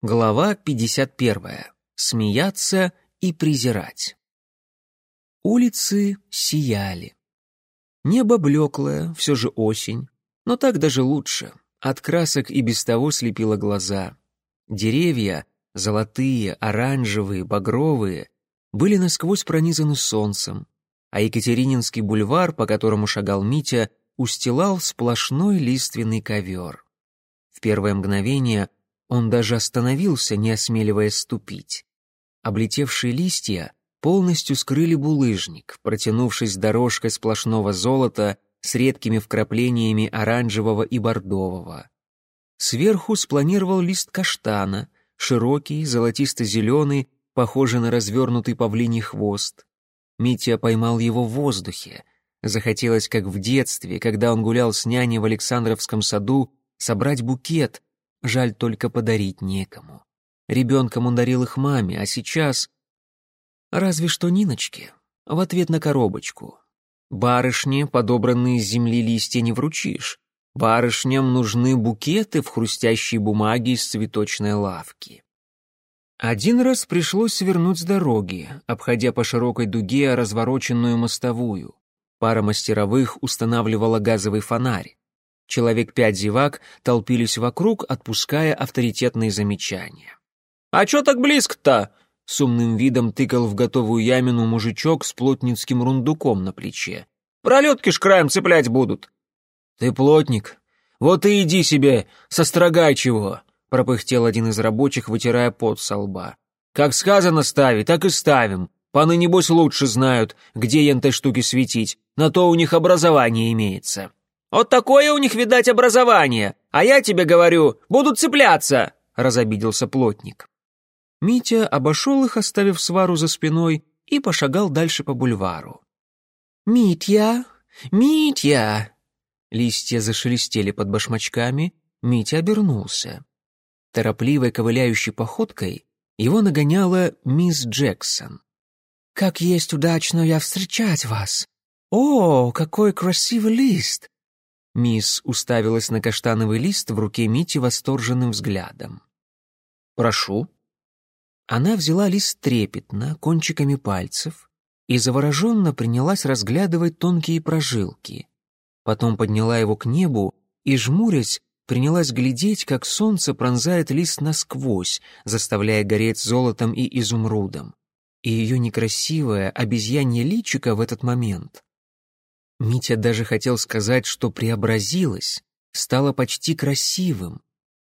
Глава 51. Смеяться и презирать. Улицы сияли. Небо блеклое, все же осень, но так даже лучше. От красок и без того слепило глаза. Деревья, золотые, оранжевые, багровые, были насквозь пронизаны солнцем, а Екатерининский бульвар, по которому шагал Митя, устилал сплошной лиственный ковер. В первое мгновение он даже остановился, не осмеливаясь ступить. Облетевшие листья полностью скрыли булыжник, протянувшись дорожкой сплошного золота с редкими вкраплениями оранжевого и бордового. Сверху спланировал лист каштана, широкий, золотисто-зеленый, похожий на развернутый павлиний хвост. Митя поймал его в воздухе. Захотелось, как в детстве, когда он гулял с няней в Александровском саду, собрать букет, Жаль, только подарить некому. Ребенком он дарил их маме, а сейчас... Разве что Ниночке. В ответ на коробочку. Барышне подобранные с земли листья не вручишь. Барышням нужны букеты в хрустящей бумаге из цветочной лавки. Один раз пришлось свернуть с дороги, обходя по широкой дуге развороченную мостовую. Пара мастеровых устанавливала газовый фонарь. Человек пять зевак толпились вокруг, отпуская авторитетные замечания. «А чё так близко-то?» — с умным видом тыкал в готовую ямину мужичок с плотницким рундуком на плече. «Пролетки ж краем цеплять будут». «Ты плотник? Вот и иди себе, сострогай чего!» — пропыхтел один из рабочих, вытирая пот со лба. «Как сказано ставить, так и ставим. Паны, небось, лучше знают, где ентой штуки светить. На то у них образование имеется». «Вот такое у них, видать, образование, а я тебе говорю, будут цепляться!» — разобиделся плотник. Митя обошел их, оставив свару за спиной, и пошагал дальше по бульвару. «Митя! Митя!» Листья зашелестели под башмачками, Митя обернулся. Торопливой ковыляющей походкой его нагоняла мисс Джексон. «Как есть удачно я встречать вас! О, какой красивый лист! Мисс уставилась на каштановый лист в руке Мити восторженным взглядом. «Прошу». Она взяла лист трепетно, кончиками пальцев, и завороженно принялась разглядывать тонкие прожилки. Потом подняла его к небу и, жмурясь, принялась глядеть, как солнце пронзает лист насквозь, заставляя гореть золотом и изумрудом. И ее некрасивое обезьянье личико в этот момент Митя даже хотел сказать, что преобразилась, стала почти красивым.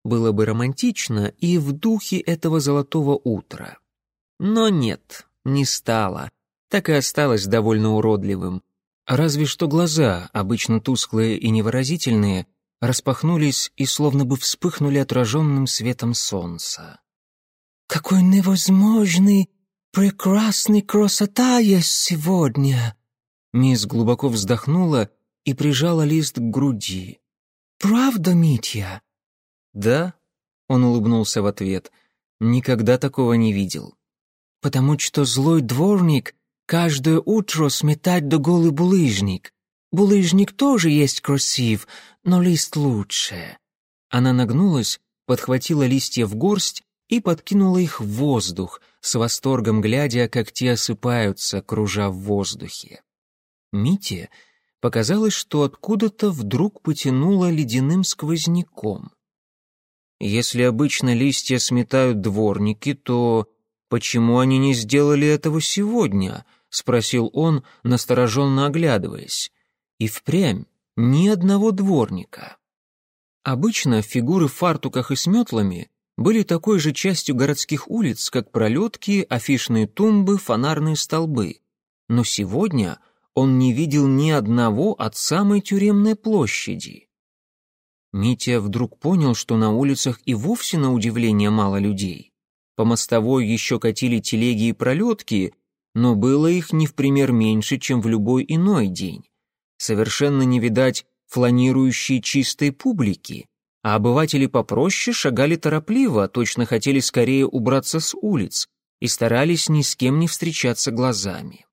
Было бы романтично и в духе этого золотого утра. Но нет, не стало. Так и осталось довольно уродливым. Разве что глаза, обычно тусклые и невыразительные, распахнулись и словно бы вспыхнули отраженным светом солнца. «Какой невозможный, прекрасный красота есть сегодня!» Мисс глубоко вздохнула и прижала лист к груди. «Правда, Митя?» «Да», — он улыбнулся в ответ, — «никогда такого не видел». «Потому что злой дворник каждое утро сметать до голый булыжник. Булыжник тоже есть красив, но лист лучше». Она нагнулась, подхватила листья в горсть и подкинула их в воздух, с восторгом глядя, как те осыпаются, кружа в воздухе. Мите показалось, что откуда-то вдруг потянуло ледяным сквозняком. Если обычно листья сметают дворники, то почему они не сделали этого сегодня? спросил он, настороженно оглядываясь. И впрямь ни одного дворника. Обычно фигуры в фартуках и с метлами были такой же частью городских улиц, как пролетки, афишные тумбы, фонарные столбы. Но сегодня он не видел ни одного от самой тюремной площади. Митя вдруг понял, что на улицах и вовсе на удивление мало людей. По мостовой еще катили телеги и пролетки, но было их не в пример меньше, чем в любой иной день. Совершенно не видать фланирующей чистой публики, а обыватели попроще шагали торопливо, точно хотели скорее убраться с улиц и старались ни с кем не встречаться глазами.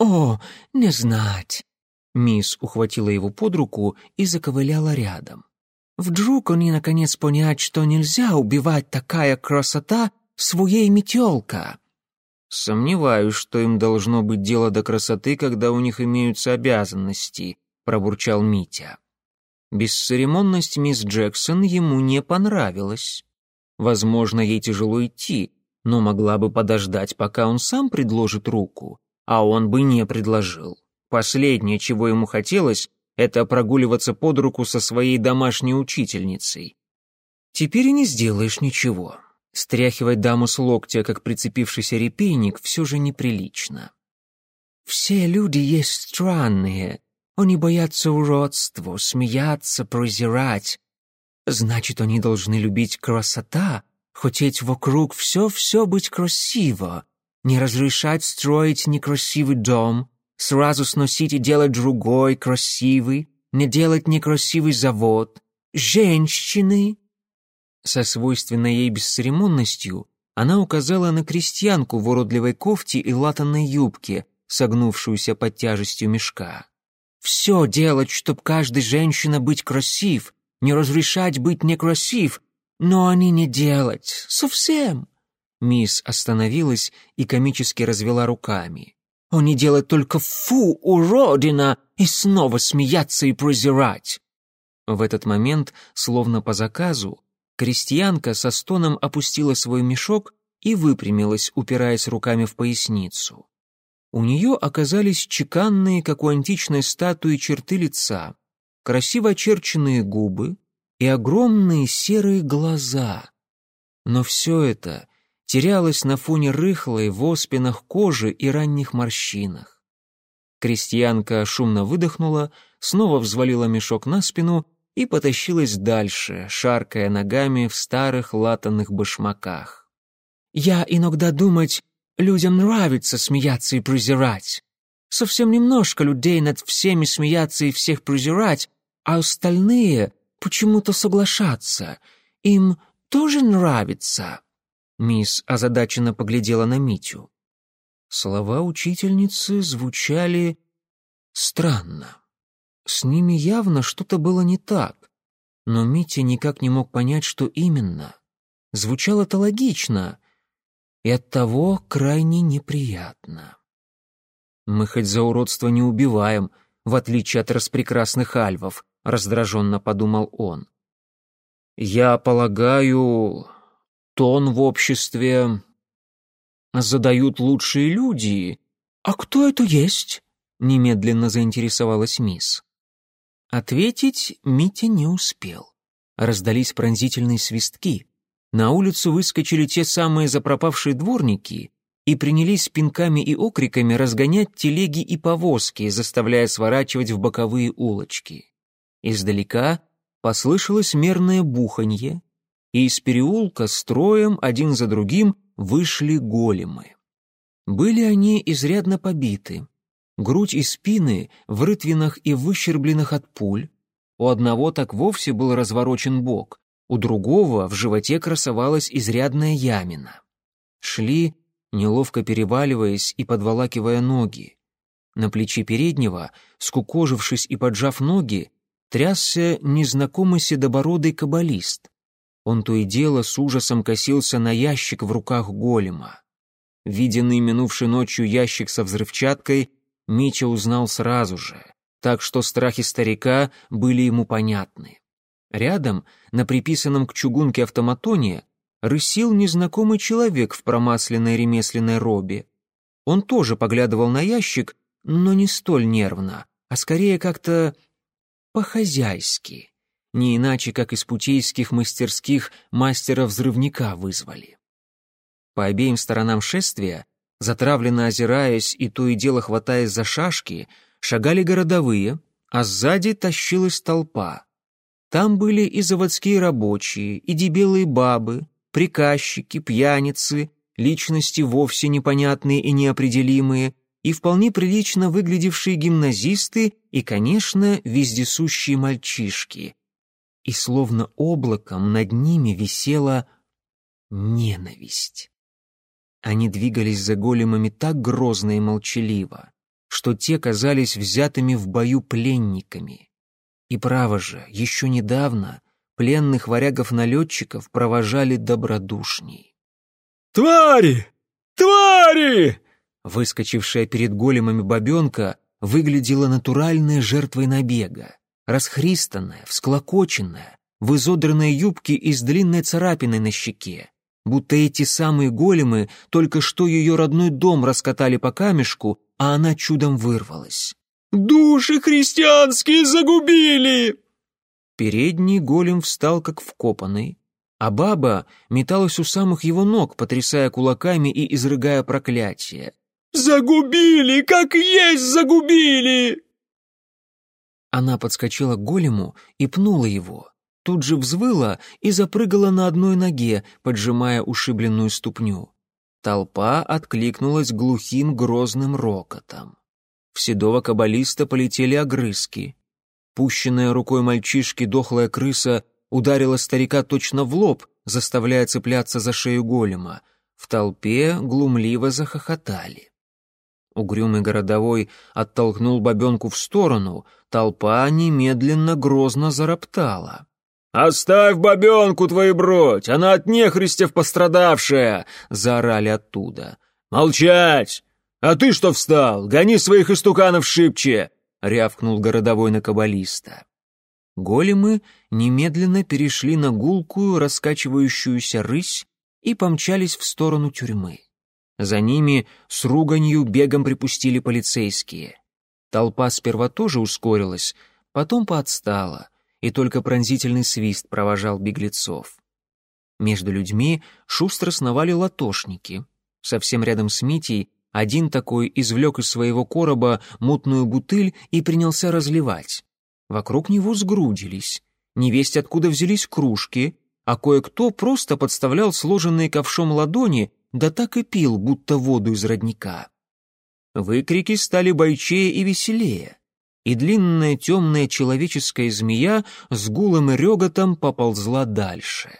«О, не знать!» Мисс ухватила его под руку и заковыляла рядом. Вдруг они наконец понять, что нельзя убивать такая красота своей метелка. Сомневаюсь, что им должно быть дело до красоты, когда у них имеются обязанности, пробурчал Митя. Бесцеремонность мисс Джексон ему не понравилась. Возможно, ей тяжело идти, но могла бы подождать, пока он сам предложит руку, а он бы не предложил. Последнее, чего ему хотелось, это прогуливаться под руку со своей домашней учительницей. Теперь и не сделаешь ничего. Стряхивать даму с локтя, как прицепившийся репейник, все же неприлично. Все люди есть странные. Они боятся уродства, смеяться, презирать. Значит, они должны любить красота, хотеть вокруг все-все быть красиво, не разрешать строить некрасивый дом, сразу сносить и делать другой красивый, не делать некрасивый завод. Женщины, со свойственной ей бесцеремонностью она указала на крестьянку в уродливой кофте и латанной юбке, согнувшуюся под тяжестью мешка. «Все делать, чтоб каждой женщина быть красив, не разрешать быть некрасив, но они не делать, совсем». Мисс остановилась и комически развела руками. «Они делать только фу, уродина!» и снова смеяться и презирать. В этот момент, словно по заказу, Крестьянка со стоном опустила свой мешок и выпрямилась, упираясь руками в поясницу. У нее оказались чеканные, как у античной статуи, черты лица, красиво очерченные губы и огромные серые глаза. Но все это терялось на фоне рыхлой в оспинах кожи и ранних морщинах. Крестьянка шумно выдохнула, снова взвалила мешок на спину и потащилась дальше, шаркая ногами в старых латанных башмаках. «Я иногда думать, людям нравится смеяться и презирать. Совсем немножко людей над всеми смеяться и всех презирать, а остальные почему-то соглашаться. Им тоже нравится». Мисс озадаченно поглядела на Митю. Слова учительницы звучали странно. С ними явно что-то было не так, но Митя никак не мог понять, что именно. Звучало это логично и оттого крайне неприятно. «Мы хоть за уродство не убиваем, в отличие от распрекрасных альвов», — раздраженно подумал он. «Я полагаю, тон в обществе задают лучшие люди. А кто это есть?» — немедленно заинтересовалась мисс. Ответить Митя не успел. Раздались пронзительные свистки. На улицу выскочили те самые запропавшие дворники и принялись пинками и окриками разгонять телеги и повозки, заставляя сворачивать в боковые улочки. Издалека послышалось мерное буханье, и из переулка строем один за другим вышли големы. Были они изрядно побиты, грудь и спины в рытвинах и выщербленных от пуль. У одного так вовсе был разворочен бок, у другого в животе красовалась изрядная ямина. Шли, неловко переваливаясь и подволакивая ноги. На плече переднего, скукожившись и поджав ноги, трясся незнакомый седобородый каббалист. Он то и дело с ужасом косился на ящик в руках голема. Виденный минувшей ночью ящик со взрывчаткой Митя узнал сразу же, так что страхи старика были ему понятны. Рядом, на приписанном к чугунке автоматоне, рысил незнакомый человек в промасленной ремесленной робе. Он тоже поглядывал на ящик, но не столь нервно, а скорее как-то по-хозяйски, не иначе, как из путейских мастерских мастера-взрывника вызвали. По обеим сторонам шествия Затравленно озираясь и то и дело хватаясь за шашки, шагали городовые, а сзади тащилась толпа. Там были и заводские рабочие, и дебелые бабы, приказчики, пьяницы, личности вовсе непонятные и неопределимые, и вполне прилично выглядевшие гимназисты и, конечно, вездесущие мальчишки. И словно облаком над ними висела ненависть. Они двигались за големами так грозно и молчаливо, что те казались взятыми в бою пленниками. И право же, еще недавно пленных варягов-налетчиков провожали добродушней. «Твари! Твари!» Выскочившая перед големами бабенка выглядела натуральной жертвой набега. Расхристанная, всклокоченная, в изодранной юбке и с длинной царапиной на щеке. Будто эти самые големы только что ее родной дом раскатали по камешку, а она чудом вырвалась. «Души христианские загубили!» Передний голем встал как вкопанный, а баба металась у самых его ног, потрясая кулаками и изрыгая проклятие. «Загубили! Как есть загубили!» Она подскочила к голему и пнула его. Тут же взвыла и запрыгала на одной ноге, поджимая ушибленную ступню. Толпа откликнулась глухим грозным рокотом. В седого каббалиста полетели огрызки. Пущенная рукой мальчишки дохлая крыса ударила старика точно в лоб, заставляя цепляться за шею голема. В толпе глумливо захохотали. Угрюмый городовой оттолкнул бабенку в сторону, толпа немедленно грозно зароптала. «Оставь бабенку твою бродь, она от нехристев пострадавшая!» — заорали оттуда. «Молчать! А ты что встал? Гони своих истуканов шибче!» — рявкнул городовой на каббалиста. Големы немедленно перешли на гулкую, раскачивающуюся рысь и помчались в сторону тюрьмы. За ними с руганью бегом припустили полицейские. Толпа сперва тоже ускорилась, потом поотстала, и только пронзительный свист провожал беглецов. Между людьми шустро сновали латошники. Совсем рядом с Митей один такой извлек из своего короба мутную бутыль и принялся разливать. Вокруг него сгрудились. Невесть откуда взялись кружки, а кое-кто просто подставлял сложенные ковшом ладони да так и пил, будто воду из родника. Выкрики стали бойчее и веселее, и длинная темная человеческая змея с гулом и реготом поползла дальше.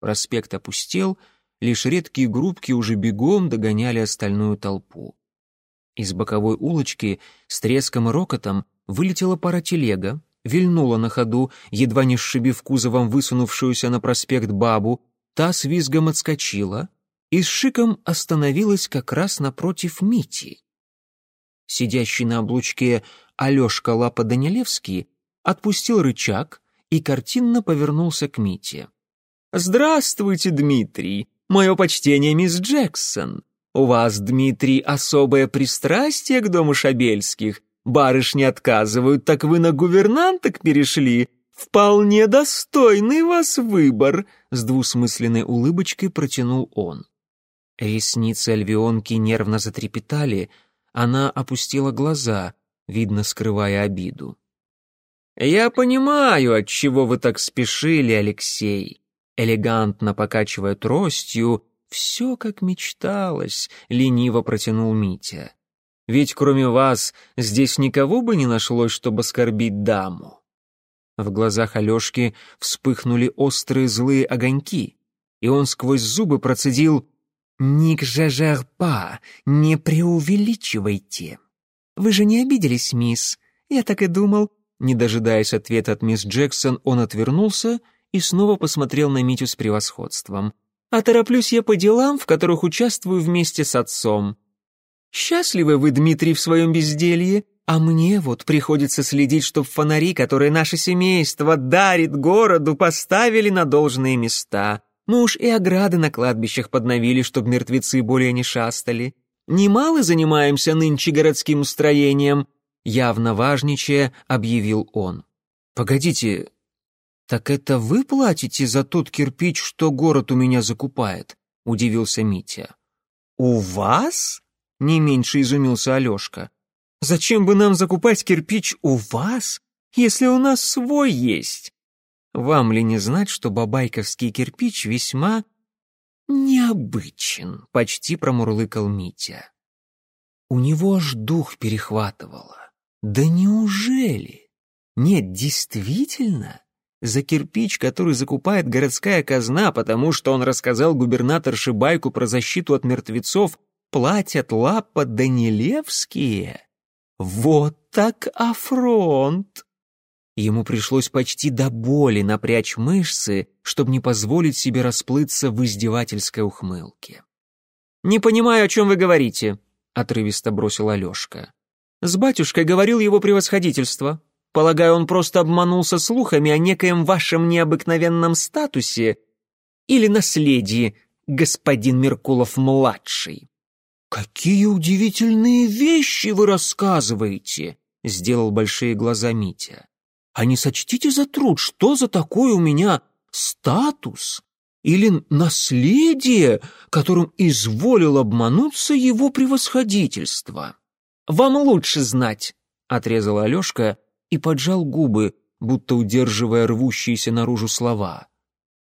Проспект опустел, лишь редкие группки уже бегом догоняли остальную толпу. Из боковой улочки с треском и рокотом вылетела пара телега, вильнула на ходу, едва не сшибив кузовом высунувшуюся на проспект бабу, та с визгом отскочила, и с шиком остановилась как раз напротив Мити. Сидящий на облучке Алешка Лапа-Данилевский отпустил рычаг и картинно повернулся к Мите. «Здравствуйте, Дмитрий! Мое почтение, мисс Джексон! У вас, Дмитрий, особое пристрастие к дому Шабельских. Барышни отказывают, так вы на гувернанток перешли. Вполне достойный вас выбор!» С двусмысленной улыбочкой протянул он. Ресницы Альвионки нервно затрепетали, она опустила глаза, видно, скрывая обиду. «Я понимаю, от чего вы так спешили, Алексей», элегантно покачивая тростью, все как мечталось, лениво протянул Митя. Ведь кроме вас здесь никого бы не нашлось, чтобы оскорбить даму. В глазах Алешки вспыхнули острые злые огоньки, и он сквозь зубы процедил «Ник Жажарпа, не преувеличивайте». «Вы же не обиделись, мисс?» «Я так и думал». Не дожидаясь ответа от мисс Джексон, он отвернулся и снова посмотрел на Митю с превосходством. «А тороплюсь я по делам, в которых участвую вместе с отцом». «Счастливы вы, Дмитрий, в своем безделье, а мне вот приходится следить, чтоб фонари, которые наше семейство дарит городу, поставили на должные места. Мы уж и ограды на кладбищах подновили, чтоб мертвецы более не шастали. Немало занимаемся нынче городским строением», явно важничая, объявил он. «Погодите, так это вы платите за тот кирпич, что город у меня закупает?» — удивился Митя. «У вас?» — не меньше изумился Алешка. «Зачем бы нам закупать кирпич у вас, если у нас свой есть?» Вам ли не знать, что бабайковский кирпич весьма необычен, почти промурлыкал Митя. У него аж дух перехватывало. Да неужели? Нет, действительно? За кирпич, который закупает городская казна, потому что он рассказал губернаторше байку про защиту от мертвецов, платят лапа Данилевские? Вот так афронт! Ему пришлось почти до боли напрячь мышцы, чтобы не позволить себе расплыться в издевательской ухмылке. «Не понимаю, о чем вы говорите», — отрывисто бросил Алешка. «С батюшкой говорил его превосходительство. Полагаю, он просто обманулся слухами о некоем вашем необыкновенном статусе или наследии, господин Меркулов-младший». «Какие удивительные вещи вы рассказываете!» — сделал большие глаза Митя. «А не сочтите за труд, что за такой у меня статус или наследие, которым изволил обмануться его превосходительство?» «Вам лучше знать», — отрезал Алешка и поджал губы, будто удерживая рвущиеся наружу слова.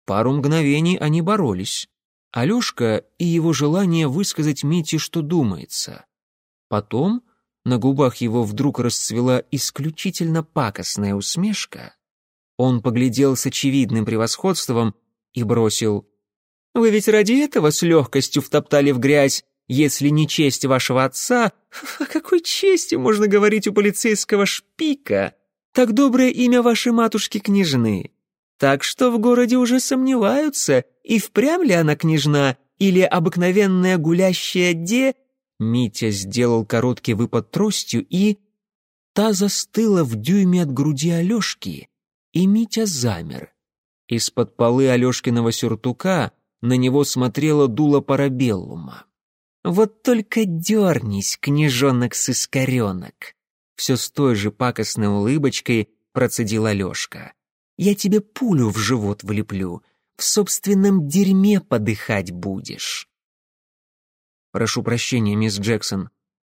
Пару мгновений они боролись. Алешка и его желание высказать Мите, что думается. Потом на губах его вдруг расцвела исключительно пакостная усмешка. Он поглядел с очевидным превосходством и бросил «Вы ведь ради этого с легкостью втоптали в грязь, если не честь вашего отца, о какой чести можно говорить у полицейского шпика? Так доброе имя вашей матушки-княжны. Так что в городе уже сомневаются, и впрямь ли она княжна, или обыкновенная гулящая де, Митя сделал короткий выпад тростью и... Та застыла в дюйме от груди Алешки, и Митя замер. Из-под полы Алешкиного сюртука на него смотрела дуло парабеллума. «Вот только дернись, княжонок-сыскаренок!» Все с той же пакостной улыбочкой процедил Алешка. «Я тебе пулю в живот влеплю, в собственном дерьме подыхать будешь». «Прошу прощения, мисс Джексон.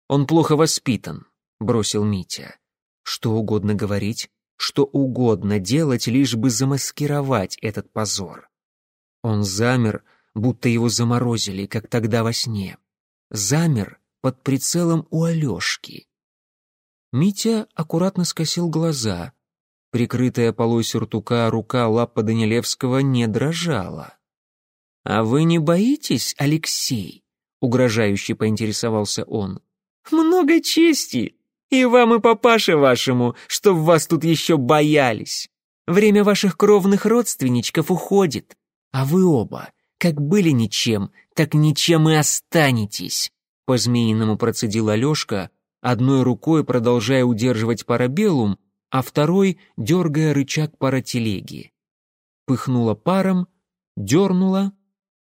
Он плохо воспитан», — бросил Митя. «Что угодно говорить, что угодно делать, лишь бы замаскировать этот позор». Он замер, будто его заморозили, как тогда во сне. Замер под прицелом у Алешки. Митя аккуратно скосил глаза. Прикрытая полой сюртука рука лапа Данилевского не дрожала. «А вы не боитесь, Алексей?» — угрожающе поинтересовался он. «Много чести! И вам, и папаше вашему, чтоб вас тут еще боялись! Время ваших кровных родственничков уходит, а вы оба, как были ничем, так ничем и останетесь!» По-змеиному процедил Алешка, одной рукой продолжая удерживать парабеллум, а второй дергая рычаг паротелеги. Пыхнула паром, дернула,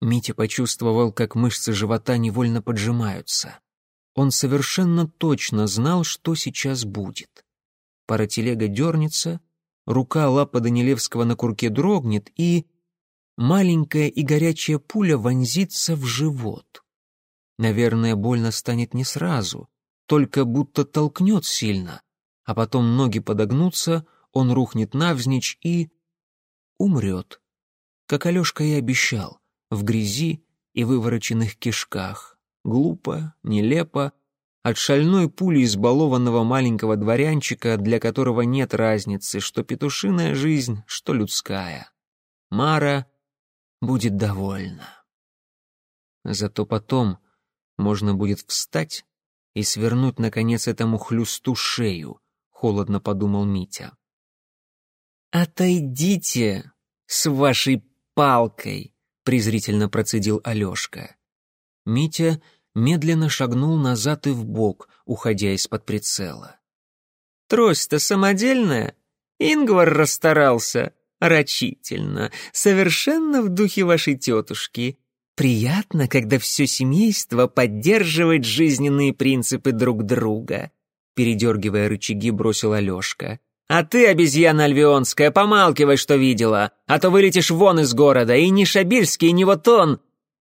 Митя почувствовал, как мышцы живота невольно поджимаются. Он совершенно точно знал, что сейчас будет. Паротелега дернется, рука лапа Данилевского на курке дрогнет, и маленькая и горячая пуля вонзится в живот. Наверное, больно станет не сразу, только будто толкнет сильно, а потом ноги подогнутся, он рухнет навзничь и... умрет, как Алешка и обещал в грязи и вывороченных кишках. Глупо, нелепо, от шальной пули избалованного маленького дворянчика, для которого нет разницы, что петушиная жизнь, что людская. Мара будет довольна. Зато потом можно будет встать и свернуть, наконец, этому хлюсту шею, холодно подумал Митя. «Отойдите с вашей палкой!» Презрительно процедил Алешка. Митя медленно шагнул назад и вбок, уходя из-под прицела. «Трость-то самодельная? Ингвар расстарался. Рачительно. Совершенно в духе вашей тетушки. Приятно, когда все семейство поддерживает жизненные принципы друг друга», передергивая рычаги, бросил Алешка. А ты, обезьяна альвионская, помалкивай, что видела, а то вылетишь вон из города, и ни Шабельский, ни вот он...»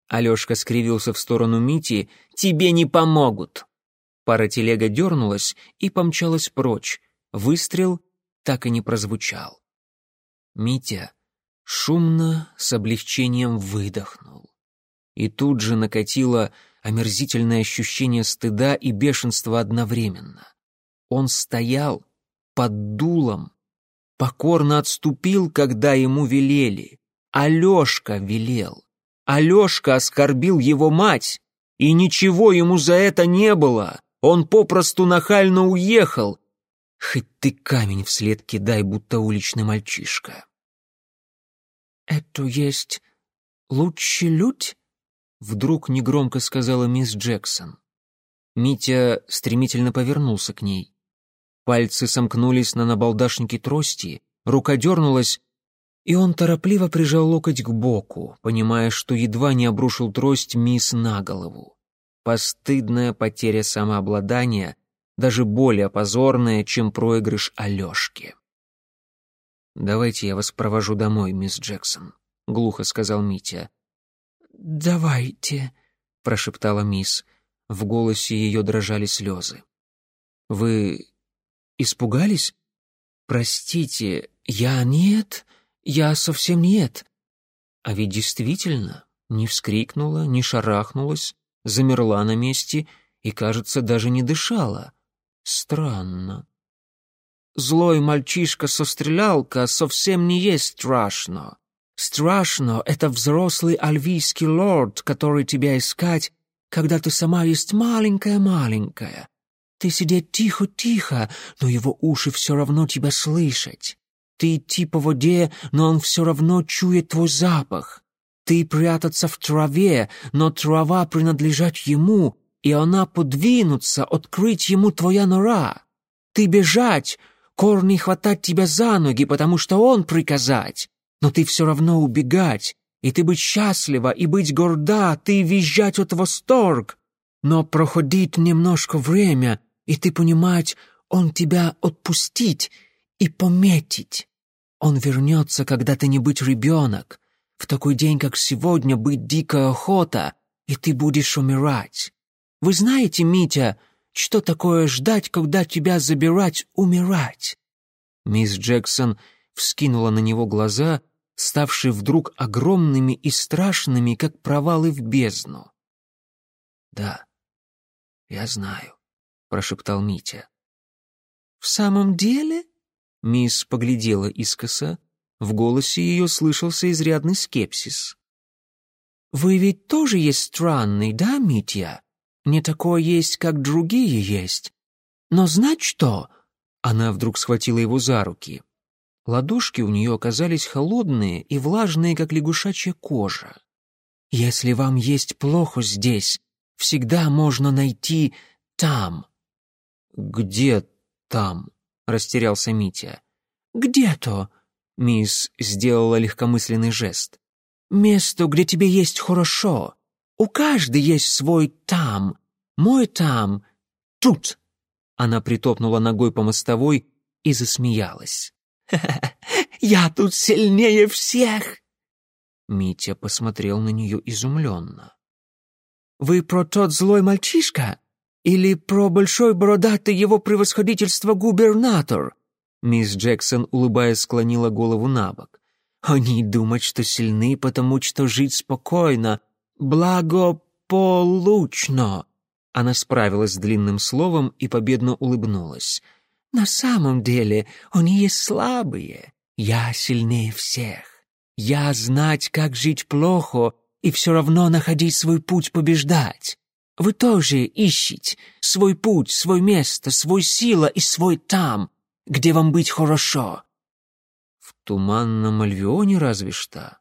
Алешка скривился в сторону Мити. «Тебе не помогут!» Пара телега дернулась и помчалась прочь. Выстрел так и не прозвучал. Митя шумно, с облегчением выдохнул. И тут же накатило омерзительное ощущение стыда и бешенства одновременно. Он стоял, под дулом, покорно отступил, когда ему велели. Алешка велел. Алешка оскорбил его мать, и ничего ему за это не было. Он попросту нахально уехал. Хоть ты камень вслед кидай, будто уличный мальчишка. «Это есть лучший людь?» — вдруг негромко сказала мисс Джексон. Митя стремительно повернулся к ней. Пальцы сомкнулись на набалдашнике трости, рука дернулась, и он торопливо прижал локоть к боку, понимая, что едва не обрушил трость мисс на голову. Постыдная потеря самообладания, даже более позорная, чем проигрыш Алешки. «Давайте я вас провожу домой, мисс Джексон», — глухо сказал Митя. «Давайте», — прошептала мисс. В голосе ее дрожали слезы. «Вы испугались? Простите, я нет, я совсем нет». А ведь действительно не вскрикнула, не шарахнулась, замерла на месте и, кажется, даже не дышала. Странно. Злой мальчишка со стрелялка совсем не есть страшно. Страшно — это взрослый альвийский лорд, который тебя искать, когда ты сама есть маленькая-маленькая. Ты сидеть тихо-тихо, но его уши все равно тебя слышать. Ты идти по воде, но он все равно чует твой запах. Ты прятаться в траве, но трава принадлежать ему, и она подвинуться, открыть ему твоя нора. Ты бежать, корни хватать тебя за ноги, потому что он приказать. Но ты все равно убегать, и ты быть счастлива, и быть горда, ты визжать от восторг. Но проходит немножко время, и ты понимать, он тебя отпустить и пометить. Он вернется, когда ты не быть ребенок, в такой день, как сегодня, быть дикая охота, и ты будешь умирать. Вы знаете, Митя, что такое ждать, когда тебя забирать, умирать?» Мисс Джексон вскинула на него глаза, ставшие вдруг огромными и страшными, как провалы в бездну. «Да, я знаю», — прошептал Митя. «В самом деле?» Мисс поглядела искоса, в голосе ее слышался изрядный скепсис. «Вы ведь тоже есть странный, да, Митя? Не такое есть, как другие есть. Но знать что?» Она вдруг схватила его за руки. Ладошки у нее оказались холодные и влажные, как лягушачья кожа. «Если вам есть плохо здесь, всегда можно найти там». «Где там?» — растерялся Митя. «Где-то», Мисс сделала легкомысленный жест. «Место, где тебе есть хорошо. У каждой есть свой там. Мой там. Тут!» Она притопнула ногой по мостовой и засмеялась. «Я тут сильнее всех!» Митя посмотрел на нее изумленно. «Вы про тот злой мальчишка? Или про большой бородатый его превосходительство губернатор? Мисс Джексон, улыбаясь, склонила голову на бок. «Они думают, что сильны, потому что жить спокойно, благополучно». Она справилась с длинным словом и победно улыбнулась. «На самом деле они есть слабые. Я сильнее всех. Я знать, как жить плохо, и все равно находить свой путь побеждать. Вы тоже ищите свой путь, свое место, свой сила и свой там, где вам быть хорошо?» «В туманном Альвионе разве что?»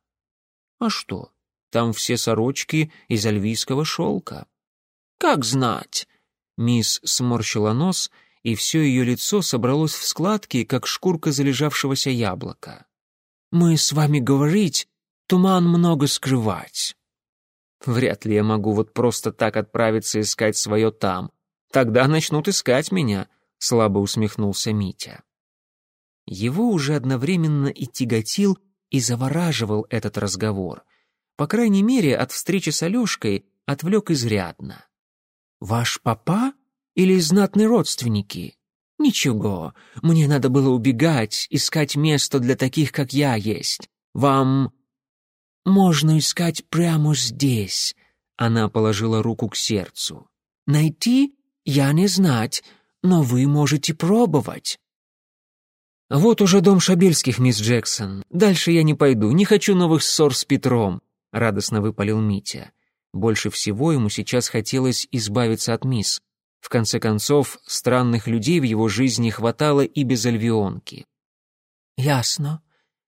«А что, там все сорочки из альвийского шелка?» «Как знать?» Мисс сморщила нос, и все ее лицо собралось в складки, как шкурка залежавшегося яблока. «Мы с вами говорить, туман много скрывать». «Вряд ли я могу вот просто так отправиться искать свое там. Тогда начнут искать меня», — слабо усмехнулся Митя. Его уже одновременно и тяготил, и завораживал этот разговор. По крайней мере, от встречи с Алешкой отвлек изрядно. «Ваш папа или знатные родственники?» «Ничего, мне надо было убегать, искать место для таких, как я есть. Вам можно искать прямо здесь». Она положила руку к сердцу. «Найти я не знать, но вы можете пробовать». «Вот уже дом Шабельских, мисс Джексон. Дальше я не пойду, не хочу новых ссор с Петром», — радостно выпалил Митя. Больше всего ему сейчас хотелось избавиться от мисс. В конце концов, странных людей в его жизни хватало и без альвионки. «Ясно.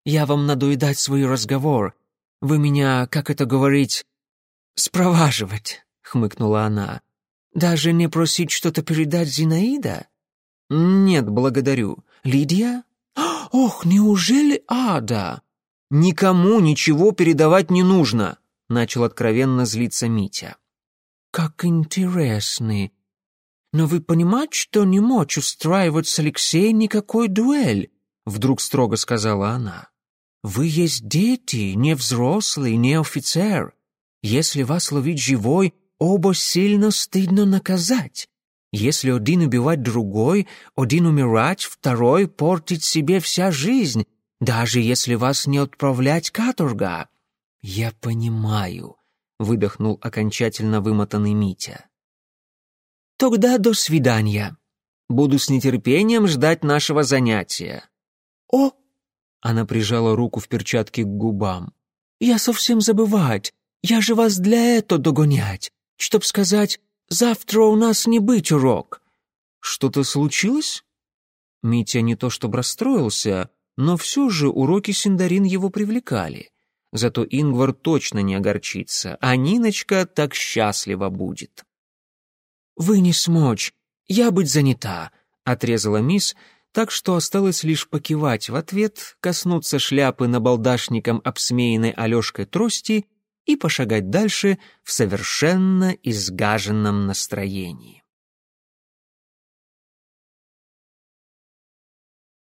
Я вам надоедать свой разговор. Вы меня, как это говорить, спроваживать», — хмыкнула она. «Даже не просить что-то передать Зинаида?» «Нет, благодарю. Лидия? Ох, неужели Ада?» «Никому ничего передавать не нужно», — начал откровенно злиться Митя. «Как интересный. Но вы понимаете, что не мочь устраивать с Алексеем никакой дуэль?» — вдруг строго сказала она. «Вы есть дети, не взрослый, не офицер. Если вас ловить живой, оба сильно стыдно наказать. Если один убивать другой, один умирать, второй портить себе вся жизнь, даже если вас не отправлять каторга». «Я понимаю», — выдохнул окончательно вымотанный Митя. «Тогда до свидания. Буду с нетерпением ждать нашего занятия». «О!» — она прижала руку в перчатке к губам. «Я совсем забывать. Я же вас для этого догонять, чтоб сказать, завтра у нас не быть урок». «Что-то случилось?» Митя не то чтобы расстроился, но все же уроки Синдарин его привлекали. Зато Ингвар точно не огорчится, а Ниночка так счастлива будет. «Вы не смочь, я быть занята», — отрезала мисс, так что осталось лишь покивать в ответ, коснуться шляпы набалдашником обсмеянной Алешкой трости и пошагать дальше в совершенно изгаженном настроении.